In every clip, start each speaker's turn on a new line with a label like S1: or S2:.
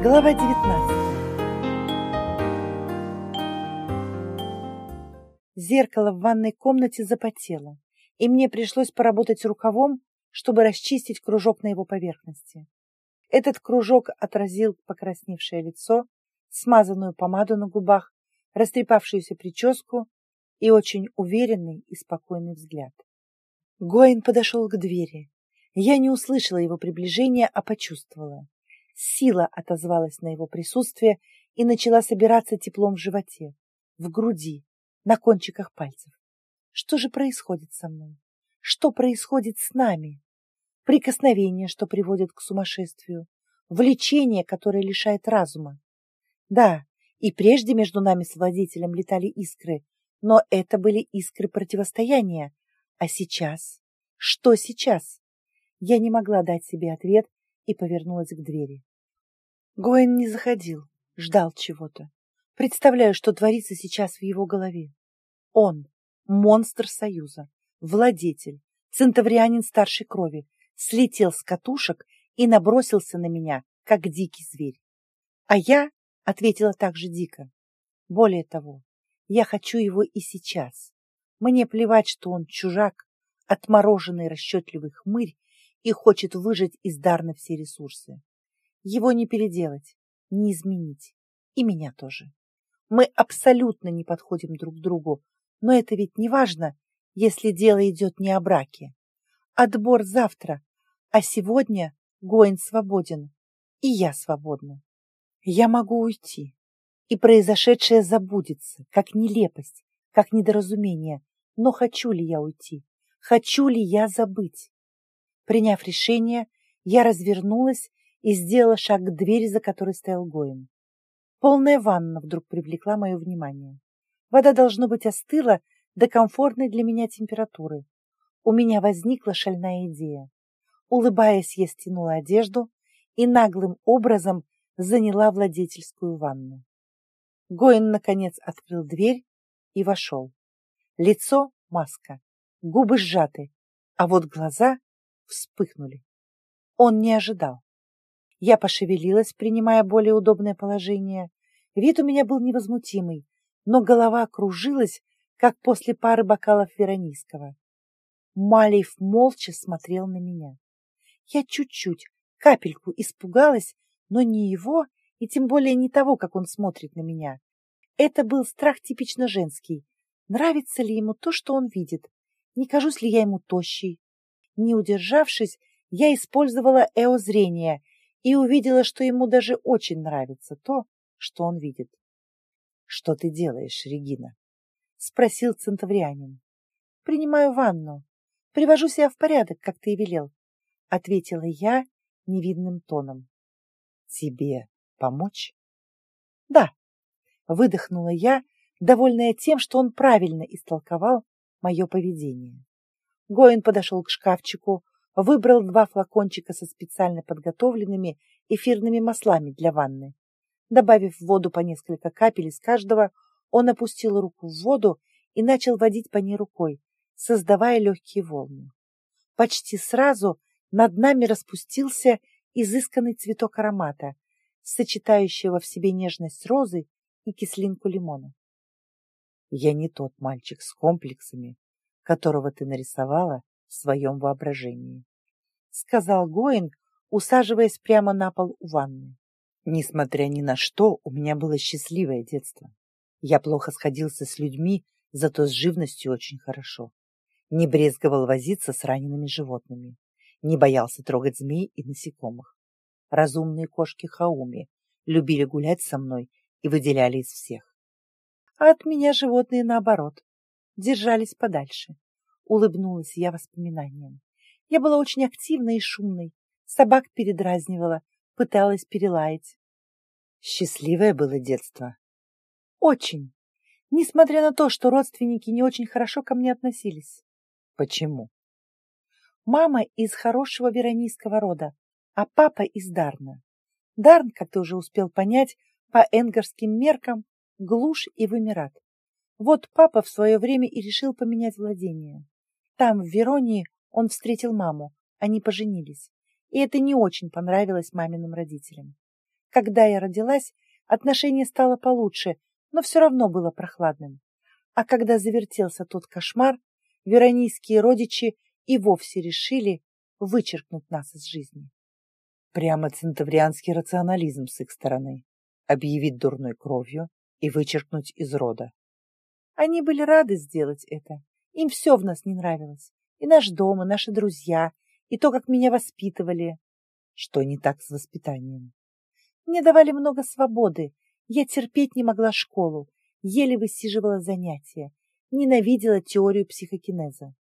S1: Глава 19 Зеркало в ванной комнате запотело, и мне пришлось поработать рукавом, чтобы расчистить кружок на его поверхности. Этот кружок отразил покрасневшее лицо, смазанную помаду на губах, растрепавшуюся прическу и очень уверенный и спокойный взгляд. Гоин подошел к двери. Я не услышала его приближения, а почувствовала. Сила отозвалась на его присутствие и начала собираться теплом в животе, в груди, на кончиках пальцев. Что же происходит со мной? Что происходит с нами? Прикосновение, что приводит к сумасшествию, влечение, которое лишает разума. Да, и прежде между нами с владетелем летали искры, но это были искры противостояния. А сейчас? Что сейчас? Я не могла дать себе ответ и повернулась к двери. Гоин не заходил, ждал чего-то. Представляю, что творится сейчас в его голове. Он — монстр Союза, владетель, центаврианин старшей крови, слетел с катушек и набросился на меня, как дикий зверь. А я ответила так же дико. Более того, я хочу его и сейчас. Мне плевать, что он чужак, отмороженный расчетливый хмырь и хочет выжать из Дарна все ресурсы. Его не переделать, не изменить. И меня тоже. Мы абсолютно не подходим друг другу, но это ведь не важно, если дело идет не о браке. Отбор завтра, а сегодня Гоин свободен, и я свободна. Я могу уйти, и произошедшее забудется, как нелепость, как недоразумение. Но хочу ли я уйти? Хочу ли я забыть? Приняв решение, я развернулась и сделала шаг к двери, за которой стоял Гоин. Полная ванна вдруг привлекла мое внимание. Вода, должно быть, остыла до комфортной для меня температуры. У меня возникла шальная идея. Улыбаясь, я стянула одежду и наглым образом заняла владетельскую ванну. Гоин, наконец, открыл дверь и вошел. Лицо — маска, губы сжаты, а вот глаза вспыхнули. Он не ожидал. Я пошевелилась, принимая более удобное положение. Вид у меня был невозмутимый, но голова кружилась, как после пары бокалов Веронийского. Малиев молча смотрел на меня. Я чуть-чуть, капельку испугалась, но не его и тем более не того, как он смотрит на меня. Это был страх типично женский. Нравится ли ему то, что он видит? Не кажусь ли я ему тощей? Не удержавшись, я использовала эозрение и увидела, что ему даже очень нравится то, что он видит. — Что ты делаешь, Регина? — спросил центаврианин. — Принимаю ванну. Привожу себя в порядок, как ты и велел, — ответила я невидным тоном. — Тебе помочь? — Да, — выдохнула я, довольная тем, что он правильно истолковал мое поведение. Гоин подошел к шкафчику, выбрал два флакончика со специально подготовленными эфирными маслами для ванны. Добавив в воду по несколько капель из каждого, он опустил руку в воду и начал водить по ней рукой, создавая легкие волны. Почти сразу над нами распустился изысканный цветок аромата, сочетающего в себе нежность розы и кислинку лимона. Я не тот мальчик с комплексами, которого ты нарисовала в своем воображении сказал Гоин, усаживаясь прямо на пол у ванны. Несмотря ни на что, у меня было счастливое детство. Я плохо сходился с людьми, зато с живностью очень хорошо. Не брезговал возиться с ранеными животными. Не боялся трогать змей и насекомых. Разумные кошки Хауми любили гулять со мной и выделяли из всех. А от меня животные, наоборот, держались подальше. Улыбнулась я воспоминаниям. Я была очень активной и шумной. Собак передразнивала, пыталась перелаять. Счастливое было детство. Очень. Несмотря на то, что родственники не очень хорошо ко мне относились. Почему? Мама из хорошего веронийского рода, а папа из Дарна. Дарн, как ты уже успел понять, по энгарским меркам глушь и вымират. Вот папа в свое время и решил поменять владение. Там, в Веронии, он встретил маму, они поженились. И это не очень понравилось маминым родителям. Когда я родилась, отношение стало получше, но все равно было прохладным. А когда завертелся тот кошмар, веронийские родичи и вовсе решили вычеркнуть нас из жизни.
S2: Прямо центаврианский рационализм с их стороны. Объявить дурной кровью и вычеркнуть из рода.
S1: Они были рады сделать это. Им все в нас не нравилось. И наш дом, и наши друзья, и то, как меня воспитывали.
S2: Что не так с воспитанием?
S1: Мне давали много свободы. Я терпеть не могла школу, еле высиживала занятия, ненавидела теорию психокинеза.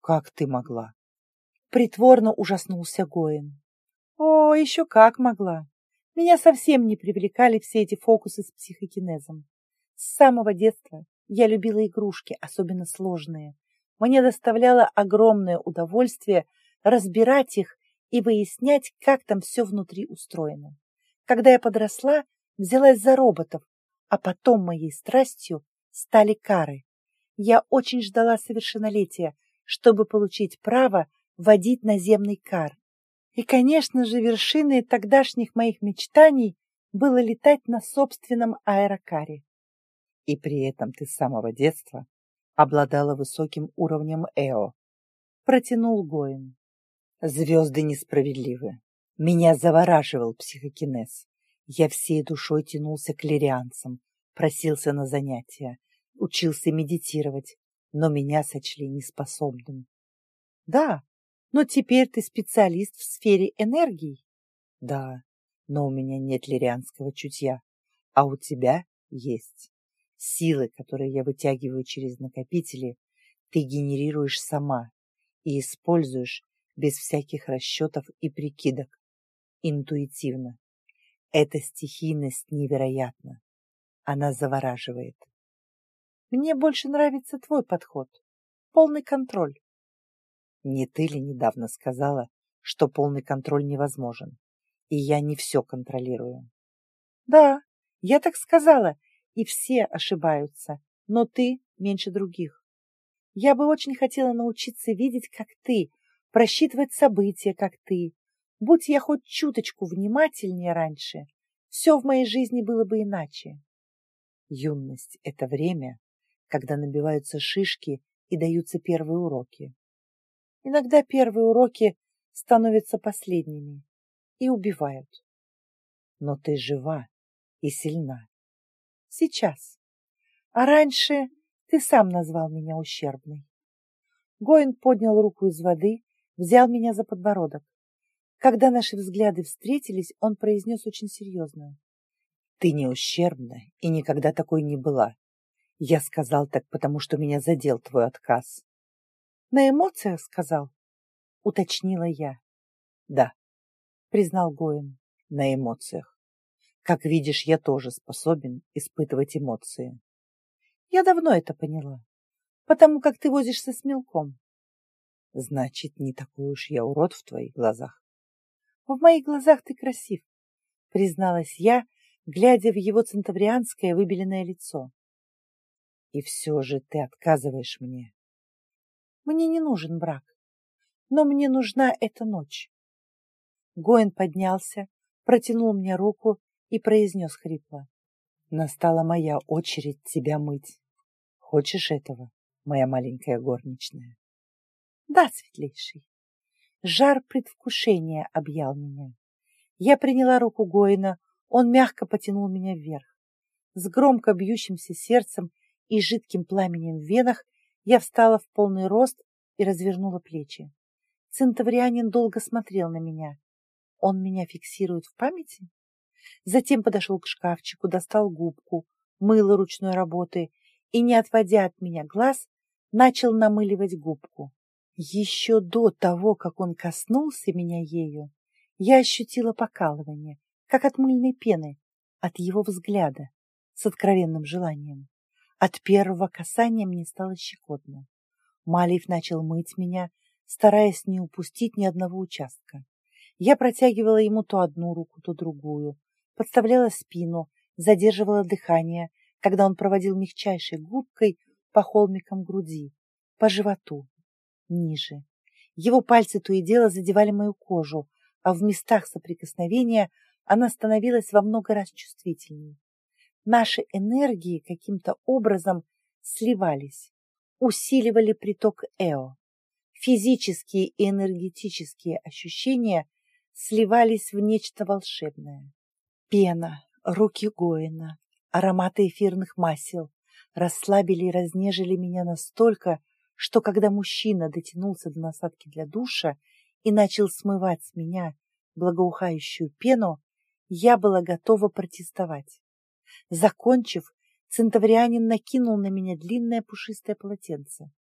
S2: Как ты могла?
S1: Притворно ужаснулся Гоин. О, еще как могла. Меня совсем не привлекали все эти фокусы с психокинезом. С самого детства я любила игрушки, особенно сложные. Мне доставляло огромное удовольствие разбирать их и выяснять, как там все внутри устроено. Когда я подросла, взялась за роботов, а потом моей страстью стали кары. Я очень ждала совершеннолетия, чтобы получить право водить наземный кар. И, конечно же, вершиной тогдашних моих мечтаний было летать на собственном аэрокаре.
S2: И при этом ты с самого детства обладала высоким уровнем ЭО. Протянул Гоин. Звезды несправедливы. Меня завораживал психокинез. Я всей душой тянулся к лирианцам, просился на занятия, учился медитировать, но меня сочли неспособным.
S1: Да, но теперь ты специалист в сфере энергии.
S2: Да, но у меня нет лирианского чутья, а у тебя есть. Силы, которые я вытягиваю через накопители, ты генерируешь сама и используешь без всяких расчетов и прикидок, интуитивно. Эта стихийность невероятна. Она завораживает.
S1: Мне больше нравится твой подход. Полный контроль.
S2: Не ты ли недавно сказала, что полный контроль невозможен, и я не все контролирую?
S1: Да, я так сказала, и все ошибаются, но ты меньше других. Я бы очень хотела научиться видеть, как ты, просчитывать события, как ты. Будь я хоть чуточку внимательнее раньше, все в моей жизни было бы иначе.
S2: Юность — это время, когда набиваются шишки и даются первые уроки.
S1: Иногда первые уроки становятся последними и убивают.
S2: Но ты жива и сильна.
S1: Сейчас. А раньше ты сам назвал меня ущербной. Гоин поднял руку из воды, взял меня за подбородок. Когда наши взгляды встретились, он произнес очень серьезно.
S2: Ты не ущербна и никогда такой не была. Я сказал так, потому что меня задел твой отказ.
S1: На эмоциях сказал? Уточнила я.
S2: Да,
S1: признал Гоин.
S2: На эмоциях. Как видишь, я тоже способен испытывать эмоции.
S1: Я давно это поняла, потому как ты возишься с мелком.
S2: Значит, не такой уж я урод в твоих глазах.
S1: В моих глазах ты красив, призналась я, глядя в его центаврианское выбеленное лицо.
S2: И все же ты отказываешь мне.
S1: Мне не нужен брак, но мне нужна эта ночь. Гоин поднялся, протянул мне руку и произнес хрипло.
S2: Настала моя очередь тебя мыть. Хочешь этого, моя маленькая горничная?
S1: Да, светлейший. Жар предвкушения объял меня. Я приняла руку Гоина, он мягко потянул меня вверх. С громко бьющимся сердцем и жидким пламенем в венах я встала в полный рост и развернула плечи. Центаврианин долго смотрел на меня. Он меня фиксирует в памяти? Затем подошел к шкафчику, достал губку, мыло ручной работы и, не отводя от меня глаз, начал намыливать губку. Еще до того, как он коснулся меня ею, я ощутила покалывание, как от мыльной пены, от его взгляда, с откровенным желанием. От первого касания мне стало щекотно. Малиев начал мыть меня, стараясь не упустить ни одного участка. Я протягивала ему то одну руку, то другую, подставляла спину, задерживала дыхание, когда он проводил мягчайшей губкой по холмикам груди, по животу, ниже. Его пальцы то и дело задевали мою кожу, а в местах соприкосновения она становилась во много раз чувствительней. Наши энергии каким-то образом сливались, усиливали приток Эо. Физические и энергетические ощущения сливались в нечто волшебное. Пена, руки Гоина, ароматы эфирных масел расслабили и разнежили меня настолько, что когда мужчина дотянулся до насадки для душа и начал смывать с меня благоухающую пену, я была готова протестовать. Закончив, центаврианин накинул на меня длинное пушистое полотенце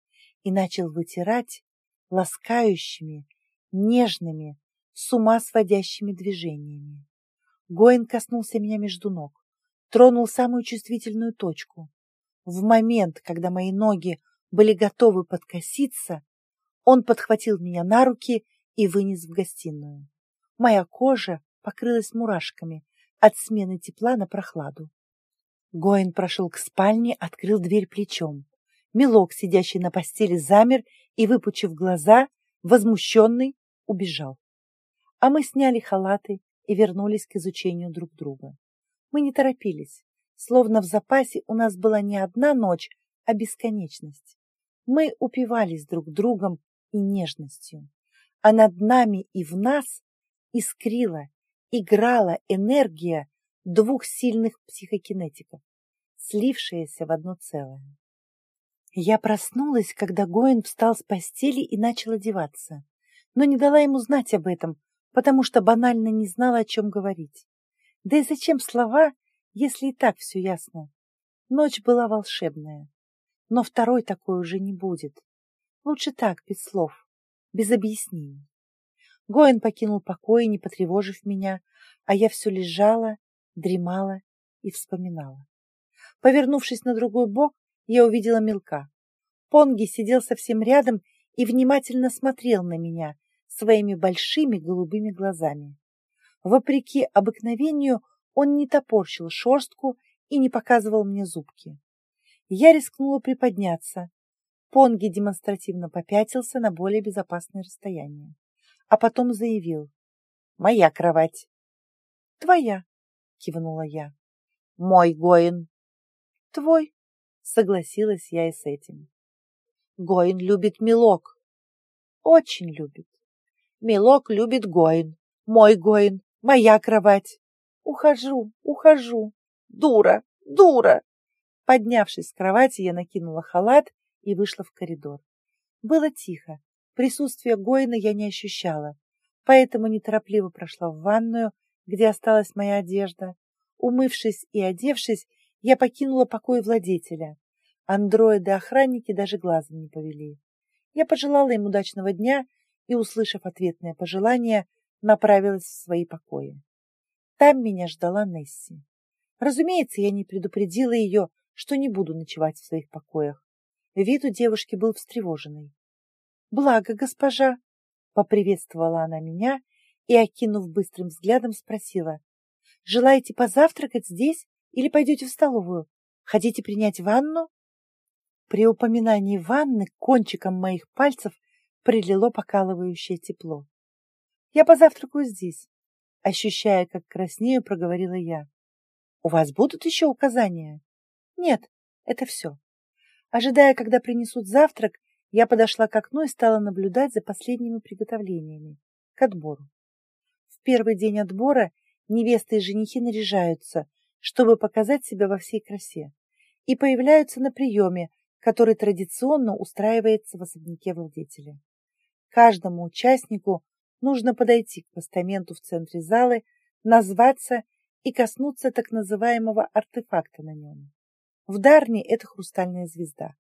S1: и начал вытирать ласкающими, нежными, с ума сводящими движениями. Гоин коснулся меня между ног, тронул самую чувствительную точку. В момент, когда мои ноги были готовы подкоситься, он подхватил меня на руки и вынес в гостиную. Моя кожа покрылась мурашками от смены тепла на прохладу. Гоин прошел к спальне, открыл дверь плечом. Милок, сидящий на постели, замер и, выпучив глаза, возмущенный, убежал. А мы сняли халаты и вернулись к изучению друг друга. Мы не торопились, словно в запасе у нас была не одна ночь, а бесконечность. Мы упивались друг другом и нежностью, а над нами и в нас искрила, играла энергия двух сильных психокинетиков, слившаяся в одно целое. Я проснулась, когда Гоин встал с постели и начал одеваться, но не дала ему знать об этом, потому что банально не знала, о чем говорить. Да и зачем слова, если и так все ясно? Ночь была волшебная, но второй такой уже не будет. Лучше так, без слов, без объяснений. Гоин покинул покой, не потревожив меня, а я все лежала, дремала и вспоминала. Повернувшись на другой бок, я увидела мелка. Понги сидел совсем рядом и внимательно смотрел на меня своими большими голубыми глазами. Вопреки обыкновению он не топорщил шерстку и не показывал мне зубки. Я рискнула приподняться. Понги демонстративно попятился на более безопасное расстояние, а потом заявил. «Моя кровать». «Твоя», — кивнула я. «Мой Гоин». «Твой», — согласилась я и с этим. «Гоин любит Милок». «Очень любит». «Милок любит Гоин. Мой Гоин. Моя кровать». «Ухожу, ухожу. Дура, дура!» Поднявшись с кровати, я накинула халат и вышла в коридор. Было тихо. Присутствия Гоина я не ощущала, поэтому неторопливо прошла в ванную, где осталась моя одежда. Умывшись и одевшись, я покинула покой владетеля. Андроиды-охранники даже глазом не повели. Я пожелала им удачного дня и, услышав ответное пожелание, направилась в свои покои. Там меня ждала Несси. Разумеется, я не предупредила ее, что не буду ночевать в своих покоях. Вид у девушки был встревоженный. «Благо, госпожа!» — поприветствовала она меня и, окинув быстрым взглядом, спросила. «Желаете позавтракать здесь или пойдете в столовую? Хотите принять ванну?» При упоминании ванны кончиком моих пальцев прилило покалывающее тепло. «Я позавтракаю здесь», — ощущая, как краснею, проговорила я. «У вас будут еще указания?» «Нет, это все». Ожидая, когда принесут завтрак, я подошла к окну и стала наблюдать за последними приготовлениями к отбору. В первый день отбора невесты и женихи наряжаются, чтобы показать себя во всей красе, и появляются на приеме, который традиционно устраивается в особняке владетеля. Каждому участнику нужно подойти к постаменту в центре залы, назваться и коснуться так называемого артефакта на нем. В Дарне это хрустальная звезда.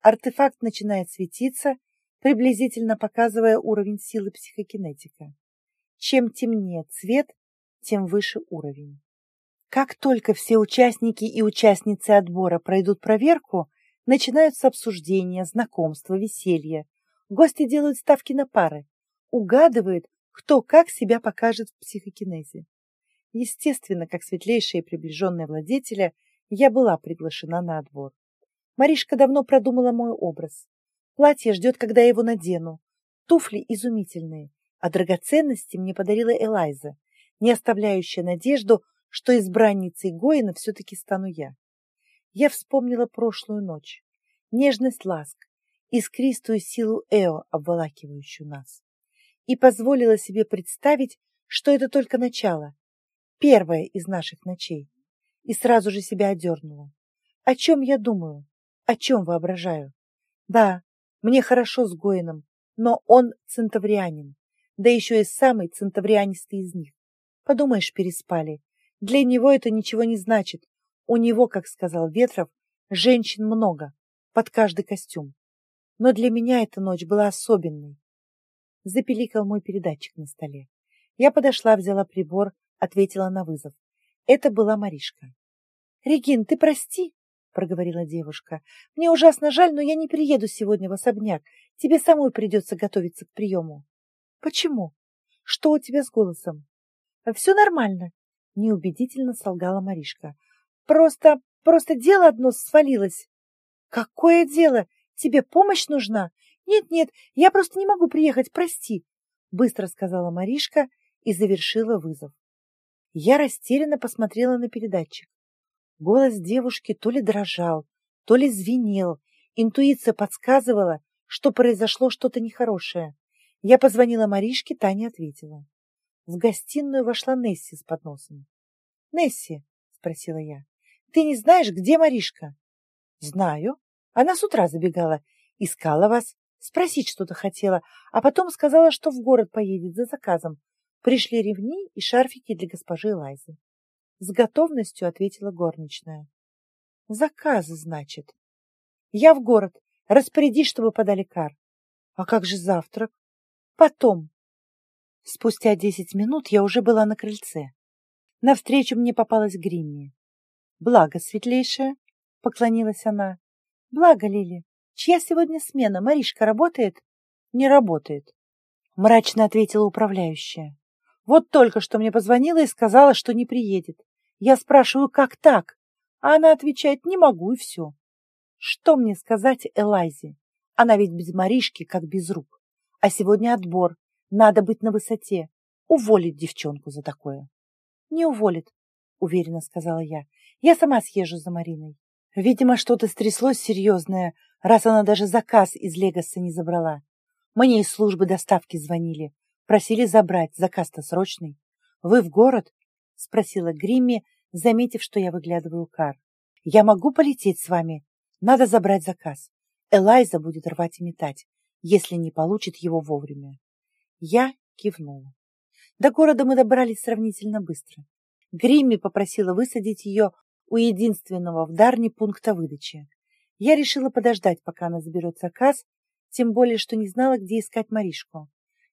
S1: Артефакт начинает светиться, приблизительно показывая уровень силы психокинетика. Чем темнее цвет, тем выше уровень. Как только все участники и участницы отбора пройдут проверку, начинаются обсуждения, знакомства, веселье. Гости делают ставки на пары, угадывают, кто как себя покажет в психокинезе. Естественно, как светлейшая и приближенная владетеля, я была приглашена на отбор. Маришка давно продумала мой образ. Платье ждет, когда я его надену. Туфли изумительные, а драгоценности мне подарила Элайза. не оставляющая надежду, что избранницей Гоина все-таки стану я. Я вспомнила прошлую ночь, нежность ласк, искристую силу Эо, обволакивающую нас, и позволила себе представить, что это только начало, первое из наших ночей, и сразу же себя одернула. О чем я думаю? О чем воображаю? Да, мне хорошо с Гоином, но он центаврианин, да еще и самый центаврианистый из них. Подумаешь, переспали. Для него это ничего не значит. У него, как сказал Ветров, женщин много, под каждый костюм. Но для меня эта ночь была особенной. Запеликал мой передатчик на столе. Я подошла, взяла прибор, ответила на вызов. Это была Маришка. «Регин, ты прости», — проговорила девушка. «Мне ужасно жаль, но я не приеду сегодня в особняк. Тебе самой придется готовиться к приему». «Почему? Что у тебя с голосом?» «Все нормально», — неубедительно солгала Маришка. «Просто, просто дело одно свалилось». «Какое дело? Тебе помощь нужна?» «Нет-нет, я просто не могу приехать, прости», — быстро сказала Маришка и завершила вызов. Я растерянно посмотрела на передатчик. Голос девушки то ли дрожал, то ли звенел. Интуиция подсказывала, что произошло что-то нехорошее. Я позвонила Маришке, Таня ответила. В гостиную вошла Несси с подносом. «Несси», — спросила я, — «ты не знаешь, где Маришка?» «Знаю. Она с утра забегала, искала вас, спросить что-то хотела, а потом сказала, что в город поедет за заказом. Пришли ремни и шарфики для госпожи Лайзы. С готовностью ответила горничная. Заказы, значит. Я в город. Распорядись, чтобы подали кар. А как же завтрак? Потом. Спустя десять минут я уже была на крыльце. Навстречу мне попалась Гримми. Благо, светлейшая, поклонилась она. Благо, Лили. Чья сегодня смена? Маришка работает? Не работает. Мрачно ответила управляющая. Вот только что мне позвонила и сказала, что не приедет. Я спрашиваю, как так? А она отвечает, не могу, и все. Что мне сказать Элайзе? Она ведь без Маришки, как без рук. А сегодня отбор. Надо быть на высоте. Уволить девчонку за такое. Не уволит, уверенно сказала я. Я сама съезжу за Мариной. Видимо, что-то стряслось серьезное, раз она даже заказ из Легоса не забрала. Мне из службы доставки звонили. Просили забрать, заказ-то срочный. Вы в город? — спросила Гримми, заметив, что я выглядываю кар. «Я могу полететь с вами. Надо забрать заказ. Элайза будет рвать и метать, если не получит его вовремя». Я кивнула. До города мы добрались сравнительно быстро. Гримми попросила высадить ее у единственного в Дарне пункта выдачи. Я решила подождать, пока она заберет заказ, тем более, что не знала, где искать Маришку.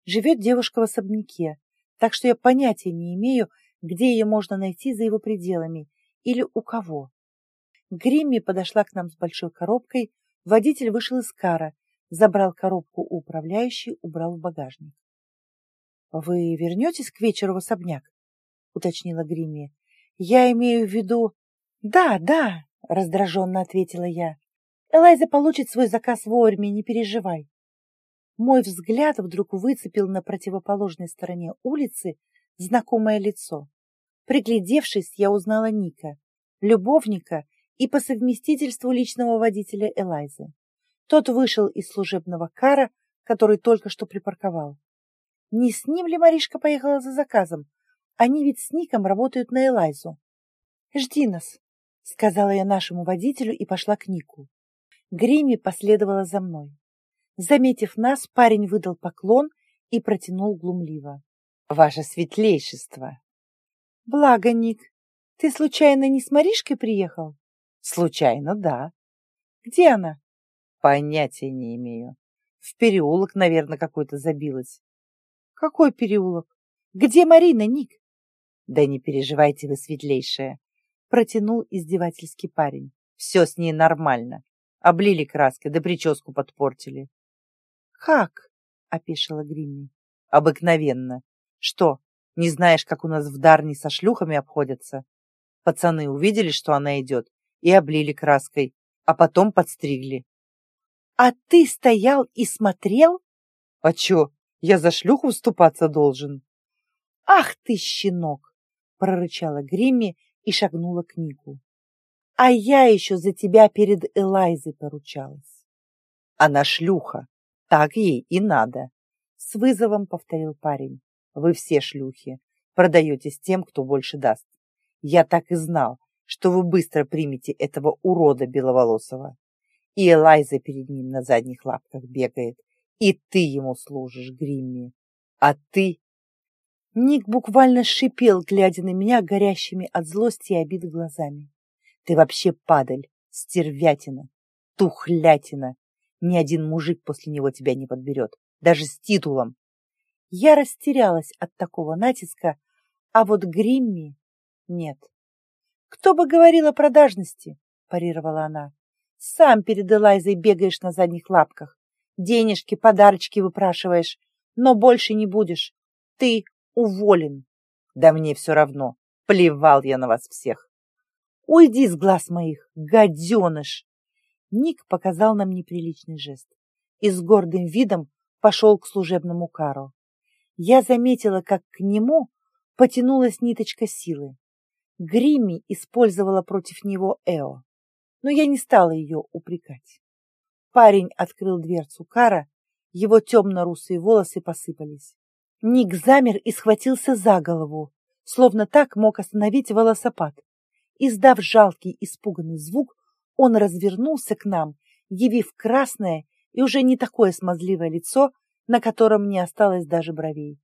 S1: Живет девушка в особняке, так что я понятия не имею, где ее можно найти за его пределами или у кого. Гримми подошла к нам с большой коробкой, водитель вышел из кара, забрал коробку у управляющей, убрал в багажник. — Вы вернетесь к вечеру в особняк? — уточнила Гримми. — Я имею в виду... — Да, да, — раздраженно ответила я. — Элайза получит свой заказ вовремя, не переживай. Мой взгляд вдруг выцепил на противоположной стороне улицы знакомое лицо. Приглядевшись, я узнала Ника, любовника и по совместительству личного водителя Элайзы. Тот вышел из служебного кара, который только что припарковал. Не с ним ли Маришка поехала за заказом? Они ведь с Ником работают на Элайзу. «Жди нас», — сказала я нашему водителю и пошла к Нику. Грими последовала за мной. Заметив нас, парень выдал поклон и протянул глумливо. «Ваше светлейшество!» Благо, Ник, ты случайно не с Маришкой приехал? Случайно, да. Где она? Понятия не имею. В переулок, наверное, какой-то забилась. Какой переулок? Где Марина, Ник? Да не переживайте вы, светлейшая, протянул издевательский парень. Все с ней нормально. Облили краской, да прическу подпортили. Как? опешила Гримми. Обыкновенно. Что, не знаешь, как у нас в Дарне со шлюхами обходятся? Пацаны увидели, что она идет, и облили краской, а потом подстригли. А ты стоял и смотрел? А чё, я за шлюху вступаться должен? «Ах ты, щенок!» — прорычала Гримми и шагнула к Нику. «А я еще за тебя перед Элайзой поручалась».
S2: «Она шлюха, так ей и надо», — с вызовом повторил парень. «Вы все шлюхи, продаетесь тем, кто больше даст. Я так и знал, что вы быстро примете этого урода беловолосого. И Элайза перед ним на задних лапках бегает, и ты ему служишь, Гримми. А ты
S1: Ник буквально шипел, глядя на меня горящими от злости и обиды глазами.
S2: «Ты вообще падаль, стервятина, тухлятина. Ни один мужик после него тебя не подберет, даже с титулом».
S1: Я растерялась от такого натиска, а вот Гримми нет. «Кто бы говорил о продажности?» – парировала она. «Сам перед Элайзой бегаешь на задних лапках, денежки, подарочки выпрашиваешь, но больше не будешь. Ты уволен.
S2: Да мне все равно. Плевал я на вас всех.
S1: Уйди с глаз моих, гаденыш. Ник показал нам неприличный жест и с гордым видом пошел к служебному кару. Я заметила, как к нему потянулась ниточка силы. Гримми использовала против него Эо, но я не стала ее упрекать. Парень открыл дверцу кара, его темно-русые волосы посыпались. Ник замер и схватился за голову, словно так мог остановить волосопад. Издав жалкий испуганный звук, он развернулся к нам, явив красное и уже не такое смазливое лицо, на котором не осталось даже бровей.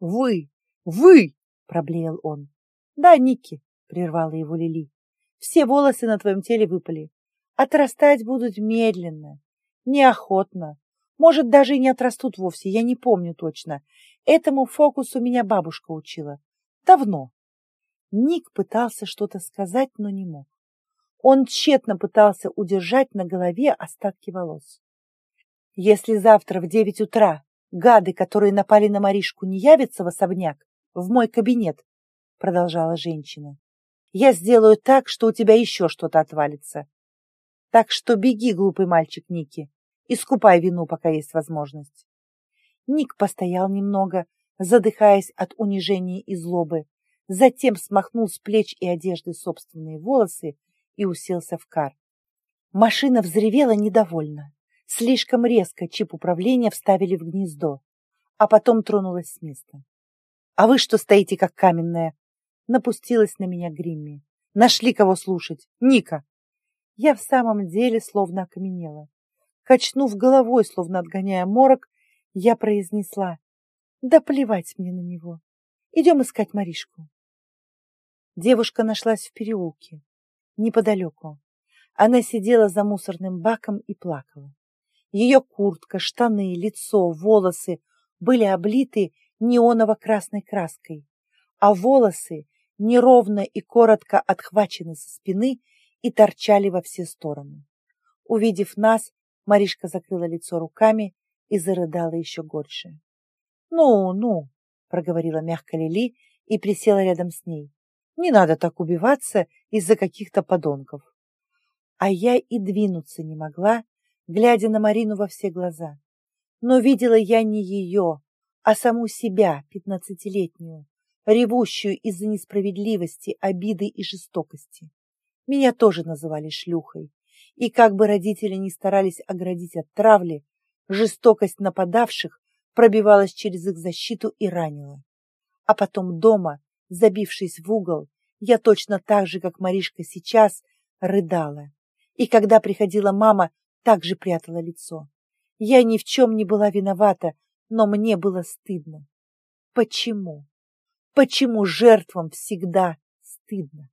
S1: «Вы! Вы!» — проблеял он. «Да, Ники!» — прервала его Лили. «Все волосы на твоем теле выпали. Отрастать будут медленно, неохотно. Может, даже и не отрастут вовсе, я не помню точно. Этому фокусу меня бабушка учила. Давно. Ник пытался что-то сказать, но не мог. Он тщетно пытался удержать на голове остатки волос. Если завтра в девять утра гады, которые напали на Маришку, не явятся в особняк, в мой кабинет, продолжала женщина, я сделаю так, что у тебя еще что-то отвалится. Так что беги, глупый мальчик Ники, искупай вину, пока есть возможность. Ник постоял немного, задыхаясь от унижения и злобы, затем смахнул с плеч и одежды собственные волосы и уселся в кар. Машина взревела недовольно. Слишком резко чип управления вставили в гнездо, а потом тронулась с места. «А вы что стоите, как каменная?» Напустилась на меня Гримми. «Нашли кого слушать? Ника!» Я в самом деле словно окаменела. Качнув головой, словно отгоняя морок, я произнесла, да плевать мне на него. Идем искать Маришку. Девушка нашлась в переулке, неподалеку. Она сидела за мусорным баком и плакала. Ее куртка, штаны, лицо, волосы были облиты неоново-красной краской, а волосы неровно и коротко отхвачены со спины и торчали во все стороны. Увидев нас, Маришка закрыла лицо руками и зарыдала еще горше. «Ну, ну», — проговорила мягко Лили и присела рядом с ней. «Не надо так убиваться из-за каких-то подонков». А я и двинуться не могла, глядя на Марину во все глаза. Но видела я не ее, а саму себя, пятнадцатилетнюю, ревущую из-за несправедливости, обиды и жестокости. Меня тоже называли шлюхой, и как бы родители ни старались оградить от травли, Жестокость нападавших пробивалась через их защиту и ранила. А потом дома, забившись в угол, я точно так же, как Маришка сейчас, рыдала. И когда приходила мама, также прятала лицо. Я ни в чем не была виновата, но мне было стыдно. Почему? Почему жертвам всегда стыдно?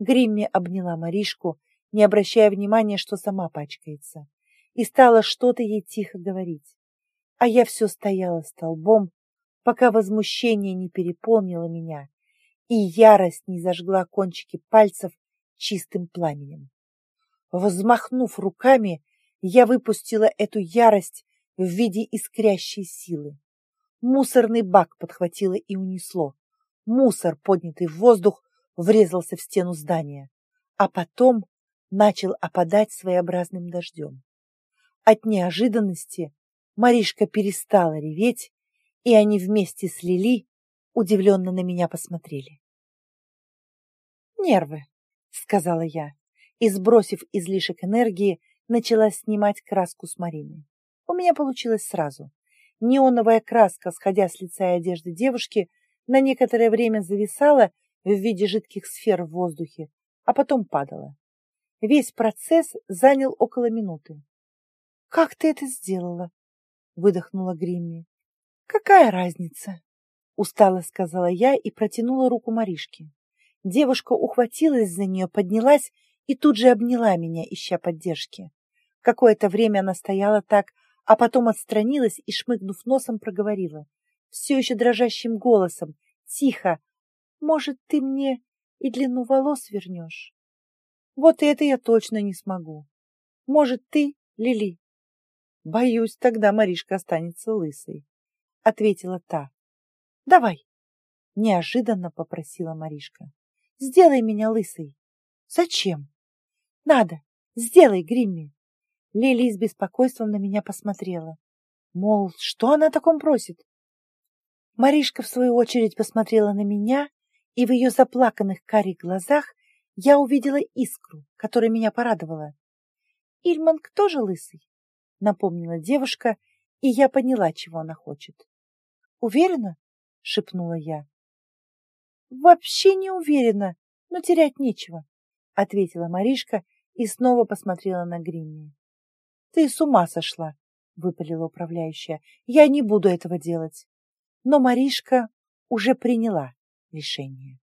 S1: Гримми обняла Маришку, не обращая внимания, что сама пачкается и стала что-то ей тихо говорить. А я все стояла столбом, пока возмущение не переполнило меня, и ярость не зажгла кончики пальцев чистым пламенем. Взмахнув руками, я выпустила эту ярость в виде искрящей силы. Мусорный бак подхватило и унесло. Мусор, поднятый в воздух, врезался в стену здания, а потом начал опадать своеобразным дождем. От неожиданности Маришка перестала реветь, и они вместе с Лили удивленно на меня посмотрели. «Нервы», — сказала я, и, сбросив излишек энергии, начала снимать краску с Марины. У меня получилось сразу. Неоновая краска, сходя с лица и одежды девушки, на некоторое время зависала в виде жидких сфер в воздухе, а потом падала. Весь процесс занял около минуты. «Как ты это сделала?» — выдохнула Гримми. «Какая разница?» — устало сказала я и протянула руку Маришке. Девушка ухватилась за нее, поднялась и тут же обняла меня, ища поддержки. Какое-то время она стояла так, а потом отстранилась и, шмыгнув носом, проговорила, все еще дрожащим голосом, тихо, «Может, ты мне и длину волос вернешь?» «Вот это я точно не смогу. Может, ты, Лили?» «Боюсь, тогда Маришка останется лысой», — ответила та. «Давай», — неожиданно попросила Маришка. «Сделай меня лысой». «Зачем?» «Надо, сделай, Гримми». Лили с беспокойством на меня посмотрела. Мол, что она таком просит? Маришка, в свою очередь, посмотрела на меня, и в ее заплаканных карих глазах я увидела искру, которая меня порадовала. «Ильманг тоже лысый?» — напомнила девушка, и я поняла, чего она хочет. «Уверена?» — шепнула я. «Вообще не уверена, но терять нечего», — ответила Маришка и снова посмотрела на Гримми. «Ты с ума сошла!» — выпалила управляющая. «Я не буду этого делать!» Но Маришка уже приняла решение.